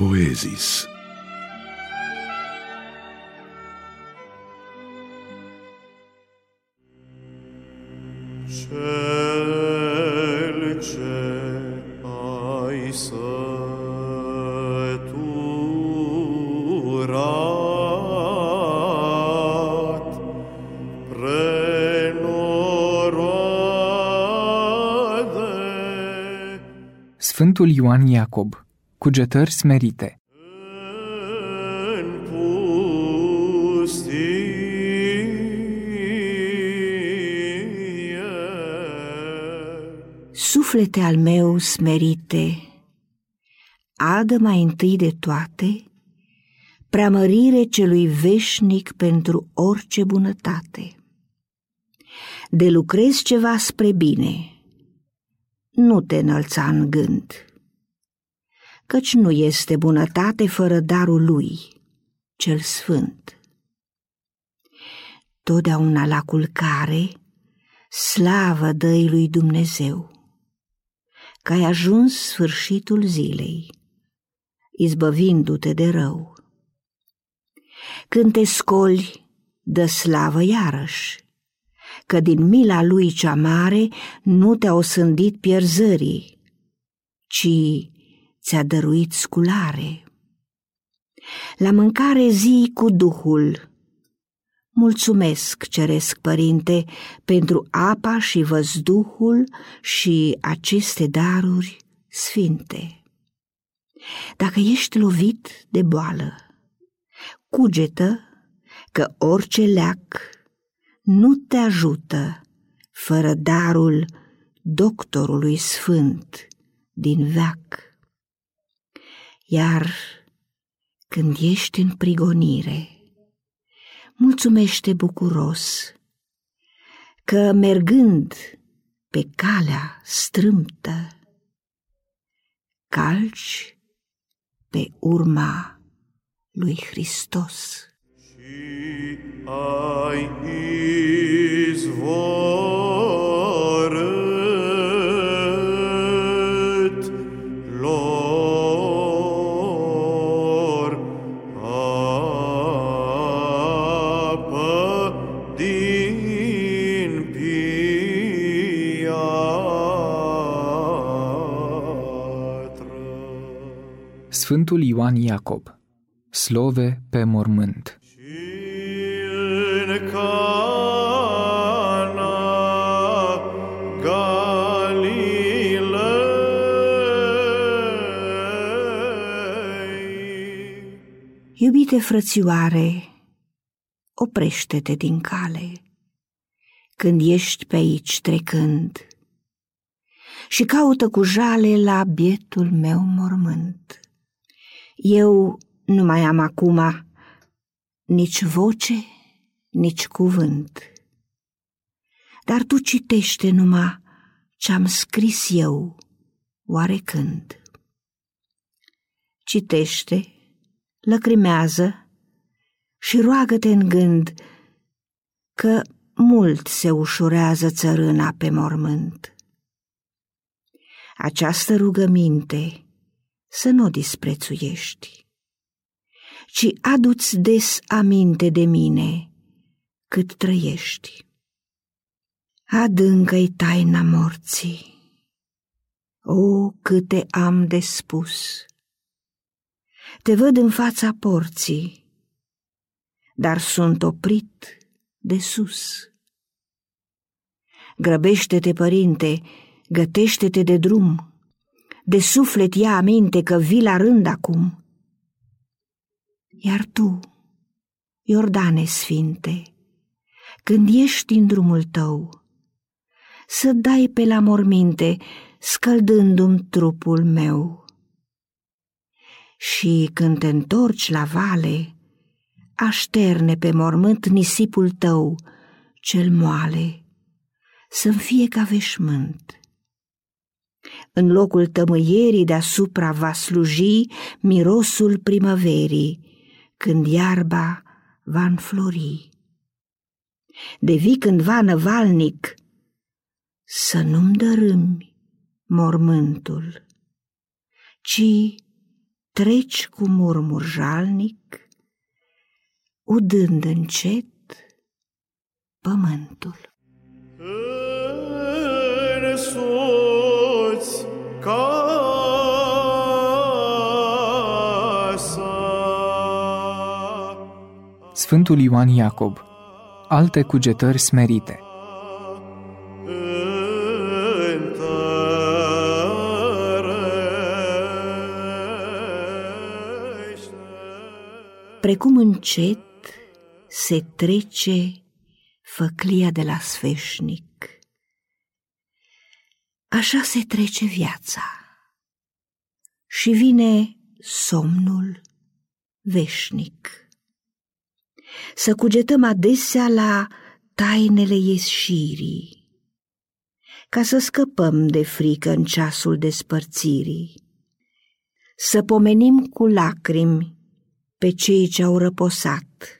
Poezis. Cel ce ai săturat prenoroade Sfântul Ioan Iacob, cugetări smerite. în pustie. Suflete al meu smerite, adă mai întâi de toate preamărire celui veșnic pentru orice bunătate. De lucrezi ceva spre bine, nu te înălța în gând, căci nu este bunătate fără darul lui, cel sfânt. Totdeauna la culcare, slavă dă lui Dumnezeu, că ai ajuns sfârșitul zilei, izbăvindu-te de rău. Când te scoli, dă slavă iarăși, că din mila lui cea mare nu te-a osândit pierzării, ci ți-a dăruit sculare. La mâncare zi cu Duhul, Mulțumesc, Ceresc Părinte, pentru apa și văzduhul și aceste daruri sfinte. Dacă ești lovit de boală, cugetă că orice leac nu te ajută fără darul doctorului sfânt din veac. Iar când ești în prigonire, mulțumește bucuros că mergând pe calea strâmtă, calci pe urma lui Hristos. Și ai izvorât din piatră. Sfântul Ioan Iacob, slove pe mormânt. Și în Cana Galilei. Iubite frățioare, oprește-te din cale când ești pe aici trecând și caută cu jale la bietul meu mormânt. Eu nu mai am acum nici voce, nici cuvânt, dar tu citește numai ce-am scris eu oarecând. Citește, lăcrimează și roagă-te în gând că mult se ușurează țărâna pe mormânt. Această rugăminte să nu o disprețuiești, ci adu-ți des aminte de mine cât trăiești. Adâncă-i taina morții, o, câte am de spus! Te văd în fața porții, dar sunt oprit de sus. Grăbește-te, părinte, gătește-te de drum, de suflet ia aminte că vii la rând acum. Iar tu, Iordane Sfinte, când ești în drumul tău, să dai pe la morminte, scăldându-mi trupul meu. Și când te întorci la vale, așterne pe mormânt nisipul tău cel moale, să-mi fie ca veșmânt. În locul tămâierii deasupra va sluji mirosul primăverii, când iarba va înflori. De vii cândva năvalnic, să nu-mi dărâmi mormântul, ci treci cu murmur jalnic, udând încet pământul. Însuți casa. Sfântul Ioan Iacob Alte cugetări smerite Întărește. Precum încet se trece făclia de la sfeșnic, așa se trece viața și vine somnul veșnic. Să cugetăm adesea la tainele ieșirii, ca să scăpăm de frică în ceasul despărțirii, să pomenim cu lacrimi pe cei ce au răposat,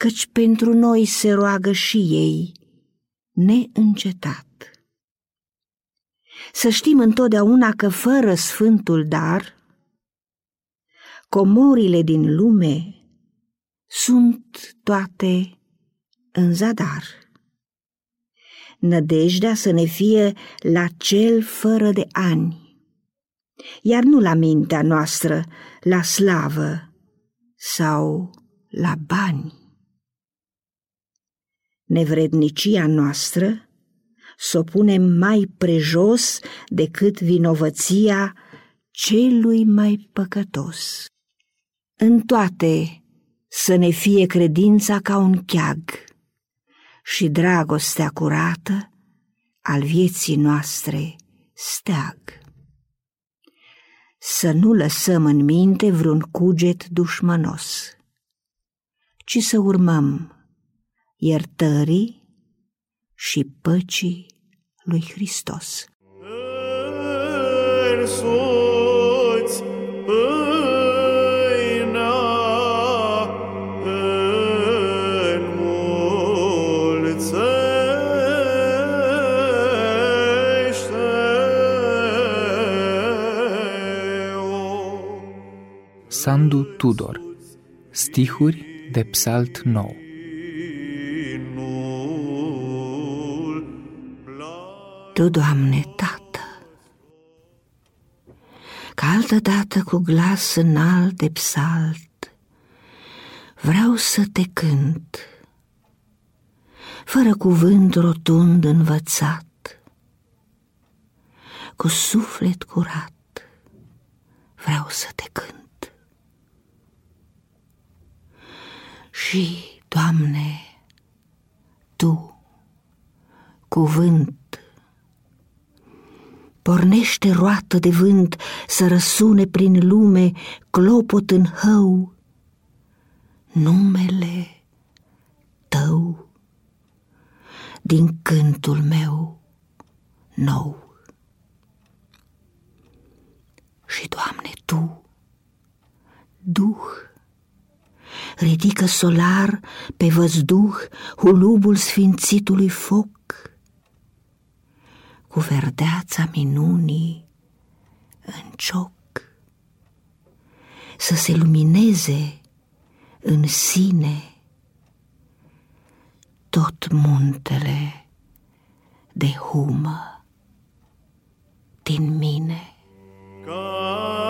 căci pentru noi se roagă și ei, neîncetat. Să știm întotdeauna că fără sfântul dar, comorile din lume sunt toate în zadar. Nădejdea să ne fie la cel fără de ani, iar nu la mintea noastră, la slavă sau la bani. Nevrednicia noastră să o punem mai prejos decât vinovăția celui mai păcătos. În toate să ne fie credința ca un cheag și dragostea curată al vieții noastre steag. Să nu lăsăm în minte vreun cuget dușmănos, ci să urmăm iertării și păcii lui Hristos. Sandu Tudor. Stihuri de Psalt 9 Tu, Doamne, Tată, ca altă dată cu glas înalt de psalt, vreau să te cânt, fără cuvânt rotund învățat, cu suflet curat, vreau să te cânt. Și, Doamne, Tu, cuvânt, pornește roată de vânt să răsune prin lume clopot în hău numele Tău din cântul meu nou. Și, Doamne, Tu, Duh, ridică solar pe văzduh hulubul sfințitului foc, cu verdeața minunii în cioc, să se lumineze în sine tot muntele de humă din mine. Ca